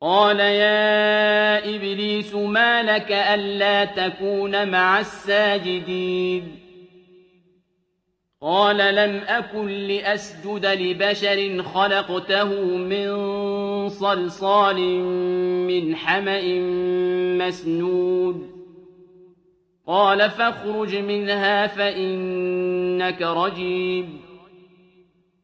قال يا إبليس ما لك ألا تكون مع الساجدين؟ قال لم أكن لأسجد لبشر خلقته من صلصال من حمأ مسنود. قال فاخرج منها فإنك رجيم.